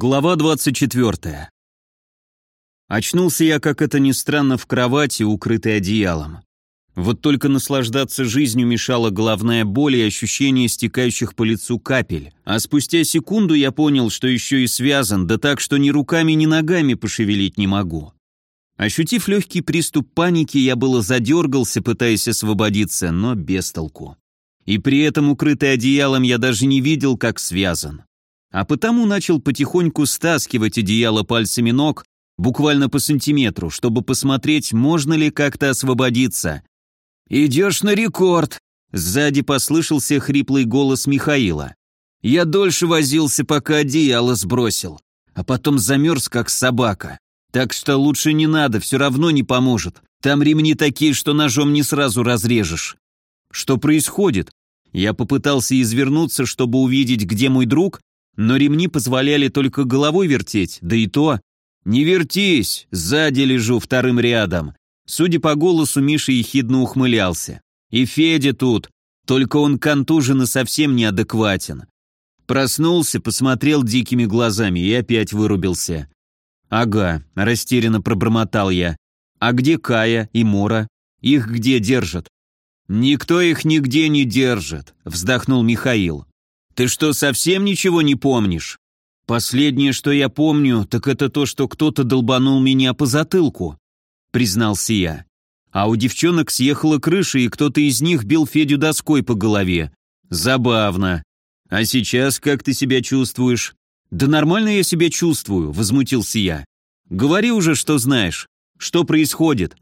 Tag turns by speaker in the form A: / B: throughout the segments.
A: Глава 24. Очнулся я, как это ни странно, в кровати, укрытой одеялом. Вот только наслаждаться жизнью мешала головная боль и ощущение стекающих по лицу капель. А спустя секунду я понял, что еще и связан, да так, что ни руками, ни ногами пошевелить не могу. Ощутив легкий приступ паники, я было задергался, пытаясь освободиться, но без толку. И при этом, укрытый одеялом, я даже не видел, как связан а потому начал потихоньку стаскивать одеяло пальцами ног, буквально по сантиметру, чтобы посмотреть, можно ли как-то освободиться. «Идешь на рекорд!» Сзади послышался хриплый голос Михаила. «Я дольше возился, пока одеяло сбросил, а потом замерз, как собака. Так что лучше не надо, все равно не поможет. Там ремни такие, что ножом не сразу разрежешь». «Что происходит?» Я попытался извернуться, чтобы увидеть, где мой друг, но ремни позволяли только головой вертеть, да и то... «Не вертись! Сзади лежу вторым рядом!» Судя по голосу, Миша ехидно ухмылялся. «И Федя тут, только он контужен и совсем неадекватен». Проснулся, посмотрел дикими глазами и опять вырубился. «Ага», — растерянно пробормотал я. «А где Кая и Мора? Их где держат?» «Никто их нигде не держит», — вздохнул Михаил. Ты что, совсем ничего не помнишь? Последнее, что я помню, так это то, что кто-то долбанул меня по затылку, признался я. А у девчонок съехала крыша, и кто-то из них бил Федю доской по голове. Забавно. А сейчас как ты себя чувствуешь? Да нормально я себя чувствую, возмутился я. Говори уже, что знаешь. Что происходит?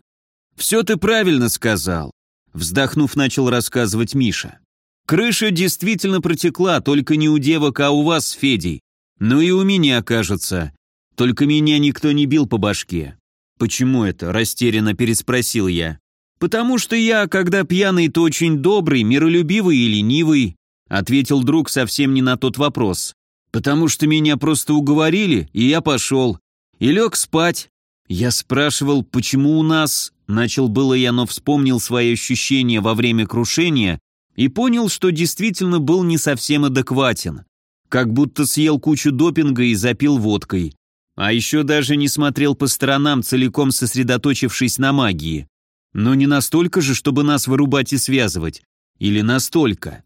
A: Все ты правильно сказал. Вздохнув, начал рассказывать Миша. Крыша действительно протекла, только не у девок, а у вас Федей. Ну и у меня, кажется. Только меня никто не бил по башке. Почему это? Растерянно переспросил я. Потому что я, когда пьяный, то очень добрый, миролюбивый и ленивый, ответил друг совсем не на тот вопрос. Потому что меня просто уговорили, и я пошел. И лег спать. Я спрашивал, почему у нас... Начал было я, но вспомнил свои ощущения во время крушения и понял, что действительно был не совсем адекватен. Как будто съел кучу допинга и запил водкой. А еще даже не смотрел по сторонам, целиком сосредоточившись на магии. Но не настолько же, чтобы нас вырубать и связывать. Или настолько.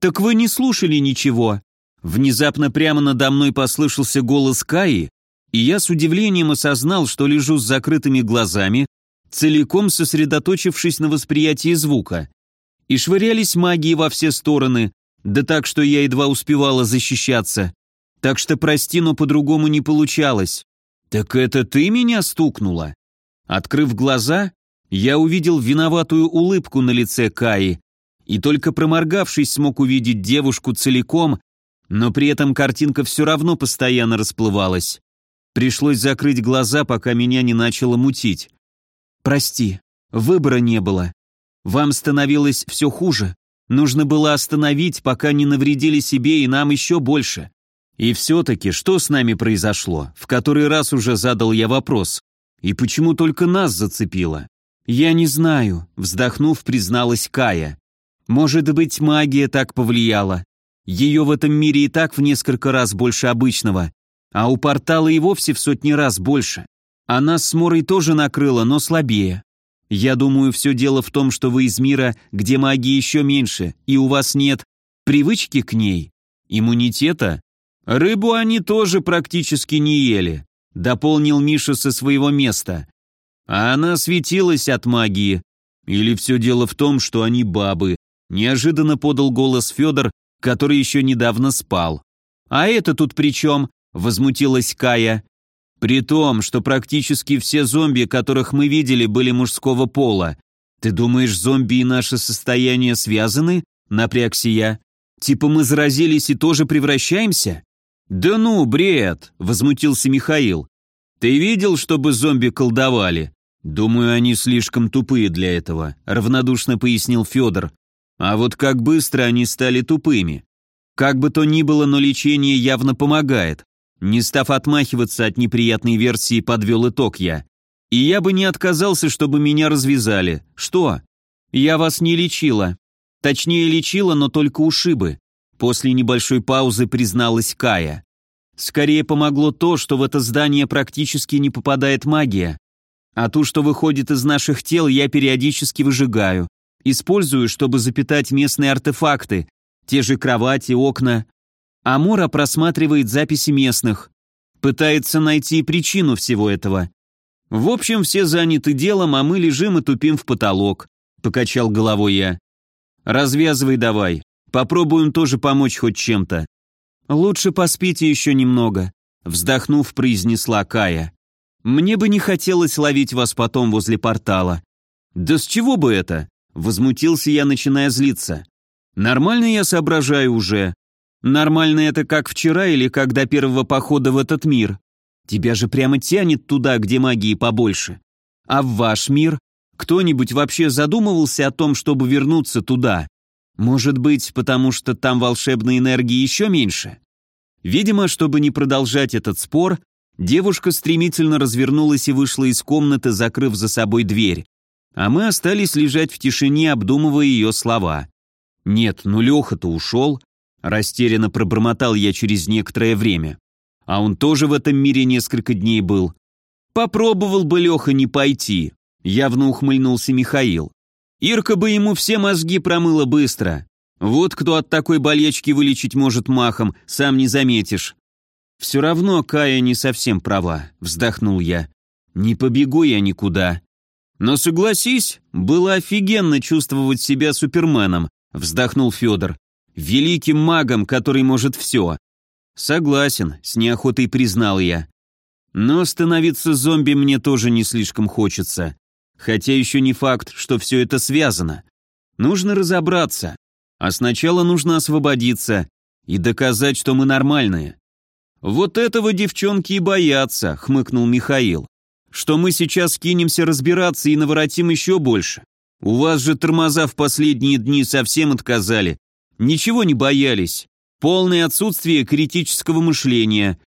A: «Так вы не слушали ничего?» Внезапно прямо надо мной послышался голос Каи, и я с удивлением осознал, что лежу с закрытыми глазами, целиком сосредоточившись на восприятии звука и швырялись магии во все стороны, да так, что я едва успевала защищаться. Так что прости, но по-другому не получалось. Так это ты меня стукнула? Открыв глаза, я увидел виноватую улыбку на лице Каи, и только проморгавшись смог увидеть девушку целиком, но при этом картинка все равно постоянно расплывалась. Пришлось закрыть глаза, пока меня не начало мутить. «Прости, выбора не было», вам становилось все хуже. Нужно было остановить, пока не навредили себе и нам еще больше. И все-таки, что с нами произошло? В который раз уже задал я вопрос. И почему только нас зацепило? Я не знаю, вздохнув, призналась Кая. Может быть, магия так повлияла. Ее в этом мире и так в несколько раз больше обычного, а у портала и вовсе в сотни раз больше. А нас с Морой тоже накрыло, но слабее. Я думаю, все дело в том, что вы из мира, где магии еще меньше, и у вас нет привычки к ней, иммунитета. Рыбу они тоже практически не ели, дополнил Миша со своего места. А она светилась от магии. Или все дело в том, что они бабы, неожиданно подал голос Федор, который еще недавно спал. А это тут при чем? Возмутилась Кая. При том, что практически все зомби, которых мы видели, были мужского пола. Ты думаешь, зомби и наше состояние связаны? Напрягся я. Типа мы заразились и тоже превращаемся? Да ну, бред, возмутился Михаил. Ты видел, чтобы зомби колдовали? Думаю, они слишком тупые для этого, равнодушно пояснил Федор. А вот как быстро они стали тупыми. Как бы то ни было, но лечение явно помогает. Не став отмахиваться от неприятной версии, подвел итог я. И я бы не отказался, чтобы меня развязали. Что? Я вас не лечила. Точнее, лечила, но только ушибы. После небольшой паузы призналась Кая. Скорее помогло то, что в это здание практически не попадает магия. А ту, что выходит из наших тел, я периодически выжигаю. Использую, чтобы запитать местные артефакты, те же кровати, окна. Амора просматривает записи местных. Пытается найти причину всего этого. В общем, все заняты делом, а мы лежим и тупим в потолок. Покачал головой я. Развязывай давай. Попробуем тоже помочь хоть чем-то. Лучше поспите еще немного. Вздохнув, произнесла Кая. Мне бы не хотелось ловить вас потом возле портала. Да с чего бы это? Возмутился я, начиная злиться. Нормально я соображаю уже. Нормально это как вчера или как до первого похода в этот мир. Тебя же прямо тянет туда, где магии побольше. А в ваш мир кто-нибудь вообще задумывался о том, чтобы вернуться туда? Может быть, потому что там волшебной энергии еще меньше? Видимо, чтобы не продолжать этот спор, девушка стремительно развернулась и вышла из комнаты, закрыв за собой дверь. А мы остались лежать в тишине, обдумывая ее слова. «Нет, ну Леха-то ушел», — растерянно пробормотал я через некоторое время. А он тоже в этом мире несколько дней был. Попробовал бы Леха не пойти, явно ухмыльнулся Михаил. Ирка бы ему все мозги промыла быстро. Вот кто от такой болечки вылечить может махом, сам не заметишь. Все равно Кая не совсем права, вздохнул я. Не побегу я никуда. Но согласись, было офигенно чувствовать себя суперменом, вздохнул Федор. Великим магом, который может все. Согласен, с неохотой признал я. Но становиться зомби мне тоже не слишком хочется. Хотя еще не факт, что все это связано. Нужно разобраться. А сначала нужно освободиться и доказать, что мы нормальные. Вот этого девчонки и боятся, хмыкнул Михаил. Что мы сейчас кинемся разбираться и наворотим еще больше. У вас же тормоза в последние дни совсем отказали. Ничего не боялись. Полное отсутствие критического мышления.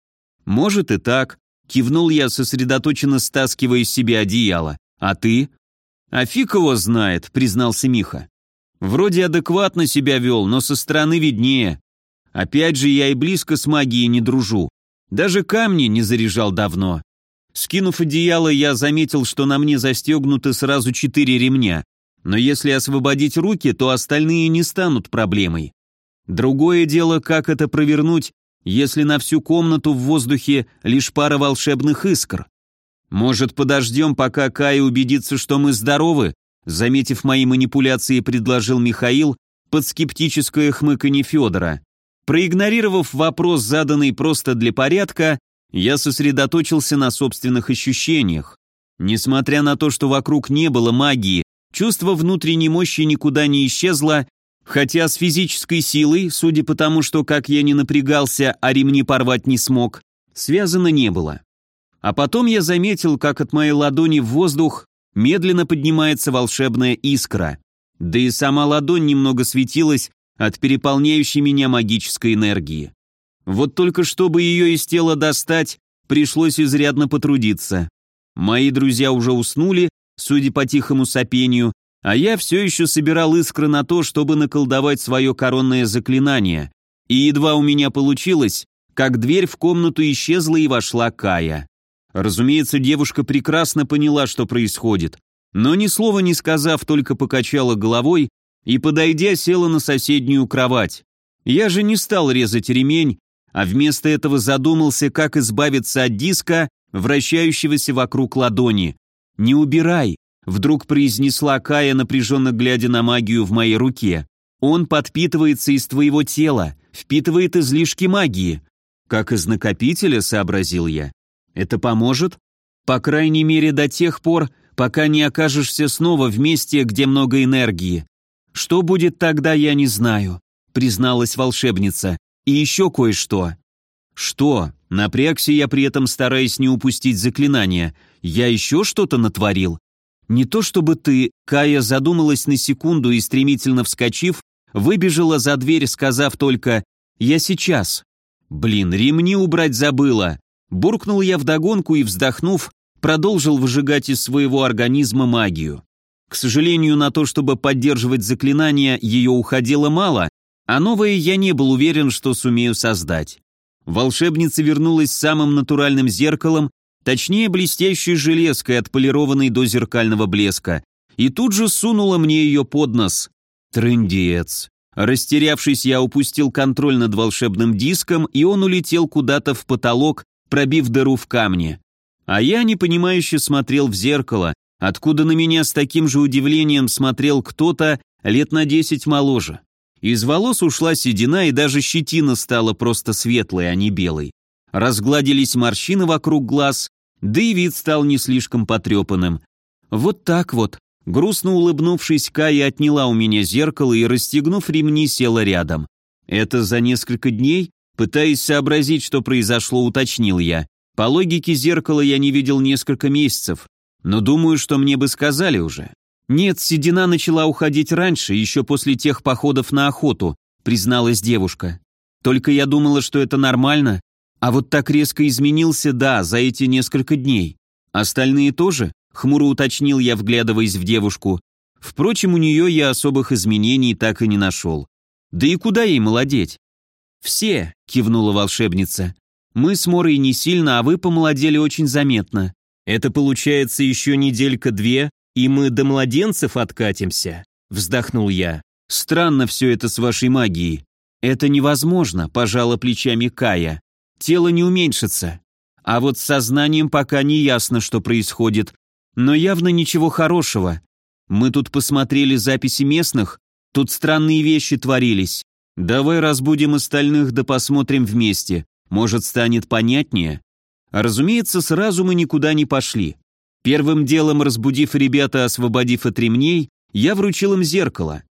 A: Может и так. Кивнул я, сосредоточенно стаскивая из себя одеяло. А ты? А фиг его знает, признался Миха. Вроде адекватно себя вел, но со стороны виднее. Опять же, я и близко с магией не дружу. Даже камни не заряжал давно. Скинув одеяло, я заметил, что на мне застегнуты сразу четыре ремня. Но если освободить руки, то остальные не станут проблемой. Другое дело, как это провернуть, если на всю комнату в воздухе лишь пара волшебных искр. Может, подождем, пока Кай убедится, что мы здоровы? Заметив мои манипуляции, предложил Михаил под скептическое хмыканье Федора. Проигнорировав вопрос, заданный просто для порядка, я сосредоточился на собственных ощущениях. Несмотря на то, что вокруг не было магии, чувство внутренней мощи никуда не исчезло, Хотя с физической силой, судя по тому, что как я не напрягался, а ремни порвать не смог, связано не было. А потом я заметил, как от моей ладони в воздух медленно поднимается волшебная искра. Да и сама ладонь немного светилась от переполняющей меня магической энергии. Вот только чтобы ее из тела достать, пришлось изрядно потрудиться. Мои друзья уже уснули, судя по тихому сопению, а я все еще собирал искры на то, чтобы наколдовать свое коронное заклинание. И едва у меня получилось, как дверь в комнату исчезла и вошла Кая. Разумеется, девушка прекрасно поняла, что происходит, но ни слова не сказав, только покачала головой и, подойдя, села на соседнюю кровать. Я же не стал резать ремень, а вместо этого задумался, как избавиться от диска, вращающегося вокруг ладони. «Не убирай», Вдруг произнесла Кая, напряженно глядя на магию в моей руке. «Он подпитывается из твоего тела, впитывает излишки магии». «Как из накопителя», — сообразил я. «Это поможет?» «По крайней мере, до тех пор, пока не окажешься снова в месте, где много энергии. Что будет тогда, я не знаю», — призналась волшебница. «И еще кое-что». «Что?» Напрягся я при этом, стараясь не упустить заклинание. «Я еще что-то натворил?» Не то чтобы ты, Кая задумалась на секунду и, стремительно вскочив, выбежала за дверь, сказав только «Я сейчас». Блин, ремни убрать забыла. Буркнул я вдогонку и, вздохнув, продолжил выжигать из своего организма магию. К сожалению, на то, чтобы поддерживать заклинание, ее уходило мало, а новое я не был уверен, что сумею создать. Волшебница вернулась с самым натуральным зеркалом, точнее блестящей железкой, отполированной до зеркального блеска, и тут же сунула мне ее под нос. Трындец. Растерявшись, я упустил контроль над волшебным диском, и он улетел куда-то в потолок, пробив дыру в камне. А я непонимающе смотрел в зеркало, откуда на меня с таким же удивлением смотрел кто-то лет на десять моложе. Из волос ушла седина, и даже щетина стала просто светлой, а не белой. Разгладились морщины вокруг глаз, да и вид стал не слишком потрепанным. Вот так вот. Грустно улыбнувшись, Кая отняла у меня зеркало и, расстегнув ремни, села рядом. Это за несколько дней? Пытаясь сообразить, что произошло, уточнил я. По логике зеркала я не видел несколько месяцев, но думаю, что мне бы сказали уже. Нет, седина начала уходить раньше, еще после тех походов на охоту, призналась девушка. Только я думала, что это нормально, а вот так резко изменился, да, за эти несколько дней. Остальные тоже? Хмуро уточнил я, вглядываясь в девушку. Впрочем, у нее я особых изменений так и не нашел. Да и куда ей молодеть? «Все», — кивнула волшебница. «Мы с Морой не сильно, а вы помолодели очень заметно. Это получается еще неделька-две, и мы до младенцев откатимся», — вздохнул я. «Странно все это с вашей магией». «Это невозможно», — пожала плечами Кая. «Тело не уменьшится. А вот с сознанием пока не ясно, что происходит, но явно ничего хорошего. Мы тут посмотрели записи местных, тут странные вещи творились. Давай разбудим остальных да посмотрим вместе, может станет понятнее. Разумеется, сразу мы никуда не пошли. Первым делом, разбудив ребята, освободив от ремней, я вручил им зеркало.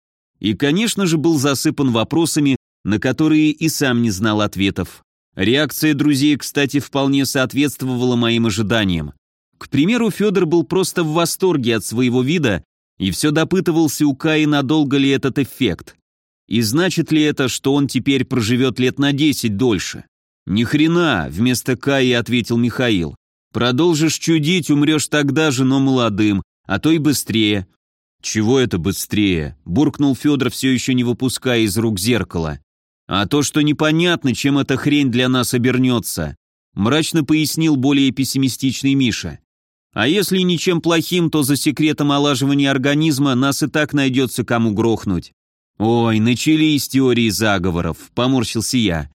A: И, конечно же, был засыпан вопросами, на которые и сам не знал ответов. Реакция друзей, кстати, вполне соответствовала моим ожиданиям. К примеру, Федор был просто в восторге от своего вида и все допытывался у Каи, надолго ли этот эффект. И значит ли это, что он теперь проживет лет на десять дольше? Ни хрена, вместо Каи ответил Михаил. Продолжишь чудить, умрешь тогда же, но молодым, а то и быстрее. Чего это быстрее? Буркнул Федор, все еще не выпуская из рук зеркала. А то, что непонятно, чем эта хрень для нас обернется. Мрачно пояснил более пессимистичный Миша. А если ничем плохим, то за секретом омолаживания организма нас и так найдется кому грохнуть. Ой, начались теории заговоров, поморщился я.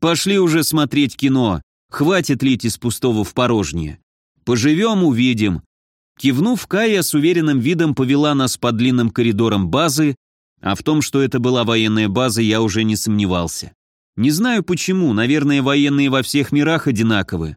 A: Пошли уже смотреть кино, хватит лить из пустого в порожнее. Поживем, увидим. Кивнув, Кая с уверенным видом повела нас по длинным коридорам базы, а в том, что это была военная база, я уже не сомневался. Не знаю почему, наверное, военные во всех мирах одинаковы.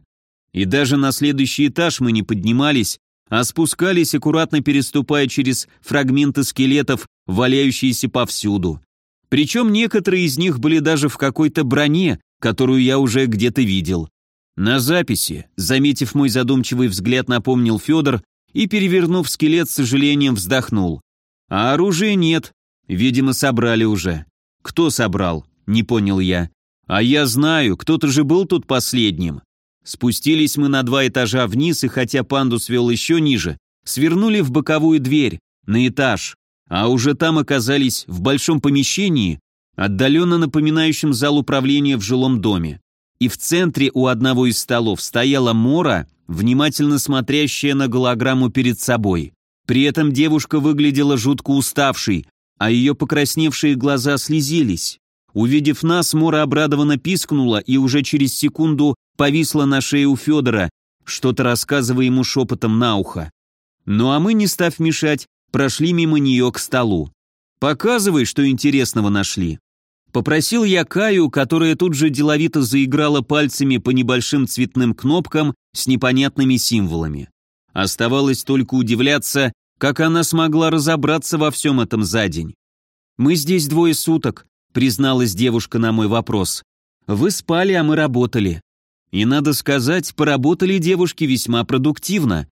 A: И даже на следующий этаж мы не поднимались, а спускались, аккуратно переступая через фрагменты скелетов, валяющиеся повсюду. Причем некоторые из них были даже в какой-то броне, которую я уже где-то видел. На записи, заметив мой задумчивый взгляд, напомнил Федор и, перевернув скелет, с сожалением вздохнул. А оружия нет, видимо, собрали уже. Кто собрал? Не понял я. А я знаю, кто-то же был тут последним. Спустились мы на два этажа вниз, и хотя пандус вел еще ниже, свернули в боковую дверь, на этаж, а уже там оказались в большом помещении, отдаленно напоминающем зал управления в жилом доме. И в центре у одного из столов стояла Мора, внимательно смотрящая на голограмму перед собой. При этом девушка выглядела жутко уставшей, а ее покрасневшие глаза слезились. Увидев нас, Мора обрадованно пискнула и уже через секунду повисла на шее у Федора, что-то рассказывая ему шепотом на ухо. Ну а мы, не став мешать, прошли мимо нее к столу. «Показывай, что интересного нашли». Попросил я Каю, которая тут же деловито заиграла пальцами по небольшим цветным кнопкам с непонятными символами. Оставалось только удивляться, как она смогла разобраться во всем этом за день. «Мы здесь двое суток», — призналась девушка на мой вопрос. «Вы спали, а мы работали. И надо сказать, поработали девушки весьма продуктивно.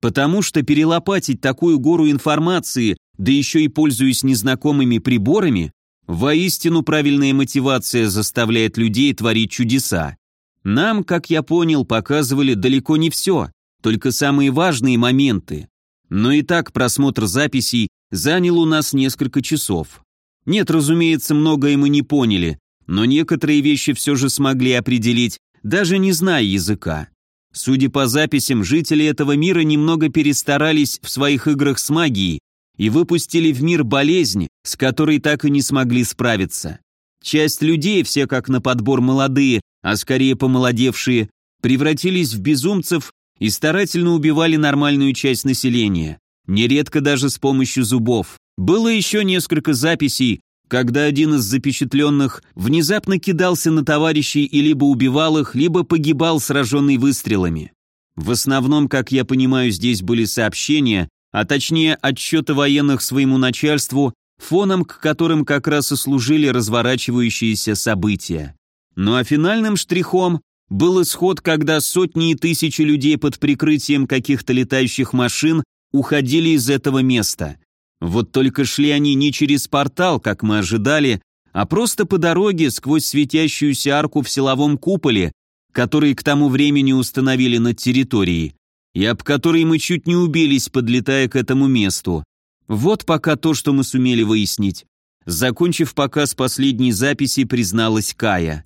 A: Потому что перелопатить такую гору информации, да еще и пользуясь незнакомыми приборами, воистину правильная мотивация заставляет людей творить чудеса. Нам, как я понял, показывали далеко не все, только самые важные моменты. Но и так просмотр записей занял у нас несколько часов. Нет, разумеется, многое мы не поняли, но некоторые вещи все же смогли определить, даже не зная языка. Судя по записям, жители этого мира немного перестарались в своих играх с магией и выпустили в мир болезнь, с которой так и не смогли справиться. Часть людей, все как на подбор молодые, а скорее помолодевшие, превратились в безумцев и старательно убивали нормальную часть населения, нередко даже с помощью зубов. Было еще несколько записей, когда один из запечатленных внезапно кидался на товарищей и либо убивал их, либо погибал, сраженный выстрелами. В основном, как я понимаю, здесь были сообщения, а точнее отчеты военных своему начальству, фоном к которым как раз и служили разворачивающиеся события. Ну а финальным штрихом был исход, когда сотни и тысячи людей под прикрытием каких-то летающих машин уходили из этого места. Вот только шли они не через портал, как мы ожидали, а просто по дороге сквозь светящуюся арку в силовом куполе, который к тому времени установили над территорией, и об которой мы чуть не убились, подлетая к этому месту. Вот пока то, что мы сумели выяснить. Закончив показ последней записи, призналась Кая.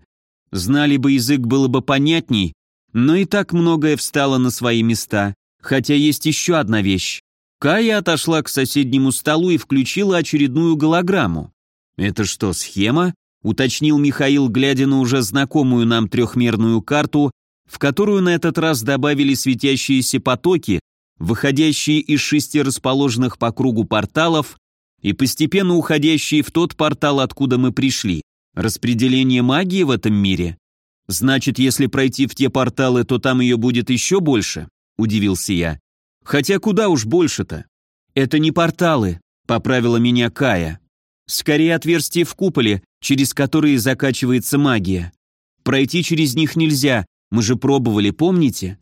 A: Знали бы язык, было бы понятней, но и так многое встало на свои места, хотя есть еще одна вещь. Кая отошла к соседнему столу и включила очередную голограмму. «Это что, схема?» — уточнил Михаил, глядя на уже знакомую нам трехмерную карту, в которую на этот раз добавили светящиеся потоки, выходящие из шести расположенных по кругу порталов и постепенно уходящие в тот портал, откуда мы пришли. Распределение магии в этом мире? Значит, если пройти в те порталы, то там ее будет еще больше? Удивился я. Хотя куда уж больше-то? Это не порталы, поправила меня Кая. Скорее отверстия в куполе, через которые закачивается магия. Пройти через них нельзя, мы же пробовали, помните?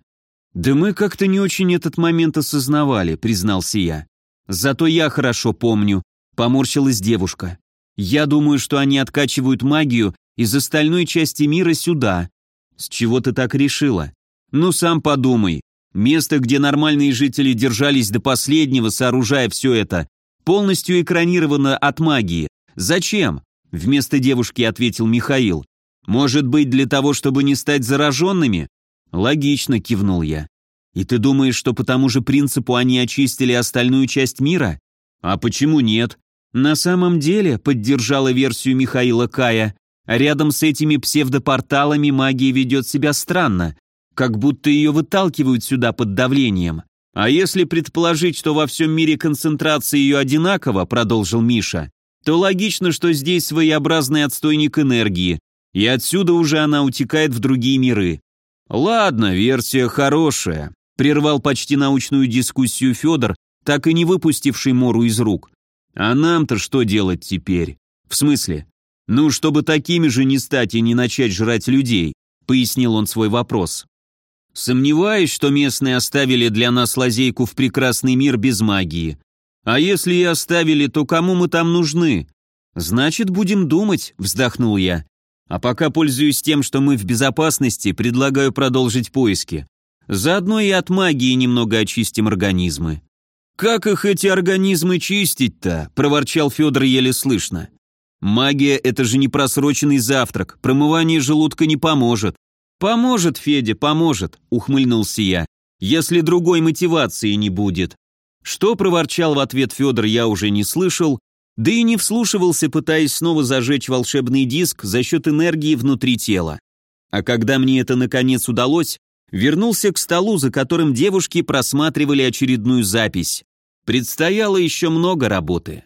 A: Да мы как-то не очень этот момент осознавали, признался я. Зато я хорошо помню, поморщилась девушка. Я думаю, что они откачивают магию из остальной части мира сюда. С чего ты так решила? Ну сам подумай, Место, где нормальные жители держались до последнего, сооружая все это, полностью экранировано от магии. Зачем? Вместо девушки ответил Михаил. Может быть, для того, чтобы не стать зараженными? Логично, кивнул я. И ты думаешь, что по тому же принципу они очистили остальную часть мира? А почему нет? На самом деле, поддержала версию Михаила Кая, рядом с этими псевдопорталами магия ведет себя странно как будто ее выталкивают сюда под давлением. А если предположить, что во всем мире концентрация ее одинакова, продолжил Миша, то логично, что здесь своеобразный отстойник энергии, и отсюда уже она утекает в другие миры. Ладно, версия хорошая, прервал почти научную дискуссию Федор, так и не выпустивший Мору из рук. А нам-то что делать теперь? В смысле? Ну, чтобы такими же не стать и не начать жрать людей, пояснил он свой вопрос. Сомневаюсь, что местные оставили для нас лазейку в прекрасный мир без магии. А если и оставили, то кому мы там нужны? Значит, будем думать, вздохнул я. А пока пользуюсь тем, что мы в безопасности, предлагаю продолжить поиски. Заодно и от магии немного очистим организмы. «Как их эти организмы чистить-то?» – проворчал Федор еле слышно. «Магия – это же не просроченный завтрак, промывание желудка не поможет. «Поможет, Федя, поможет», — ухмыльнулся я, «если другой мотивации не будет». Что проворчал в ответ Федор, я уже не слышал, да и не вслушивался, пытаясь снова зажечь волшебный диск за счет энергии внутри тела. А когда мне это наконец удалось, вернулся к столу, за которым девушки просматривали очередную запись. Предстояло еще много работы.